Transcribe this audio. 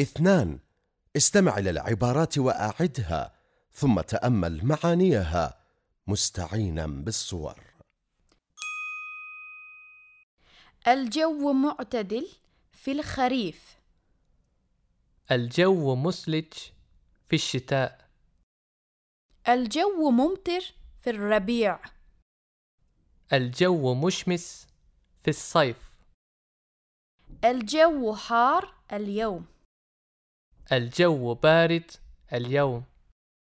اثنان. استمع إلى العبارات وأعدها ثم تأمل معانيها. مستعينا بالصور. الجو معتدل في الخريف. الجو مثلج في الشتاء. الجو ممطر في الربيع. الجو مشمس في الصيف. الجو حار اليوم. الجو بارد اليوم.